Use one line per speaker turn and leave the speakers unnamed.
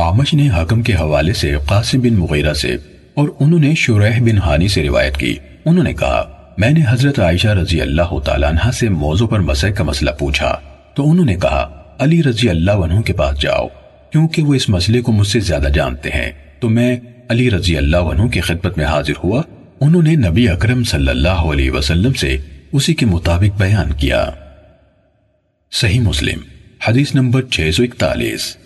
آمش نے حکم کے حوالے سے قاسم بن مغیرہ سے اور انہوں نے شریح بن حانی سے روایت کی۔ انہوں نے کہا، میں نے حضرت عائشہ رضی اللہ تعالیٰ عنہ سے موضوع پر مسئلہ کا مسئلہ پوچھا۔ تو انہوں نے کہا، علی رضی اللہ عنہ کے پاس جاؤ، کیونکہ وہ اس مسئلے کو مجھ سے زیادہ جانتے ہیں۔ تو میں علی رضی اللہ عنہ کی خدمت میں حاضر ہوا۔ انہوں نے نبی اکرم صلی اللہ علیہ وسلم سے اسی کے مطابق بیان کیا۔ صحیح مسلم، حدیث نمبر 641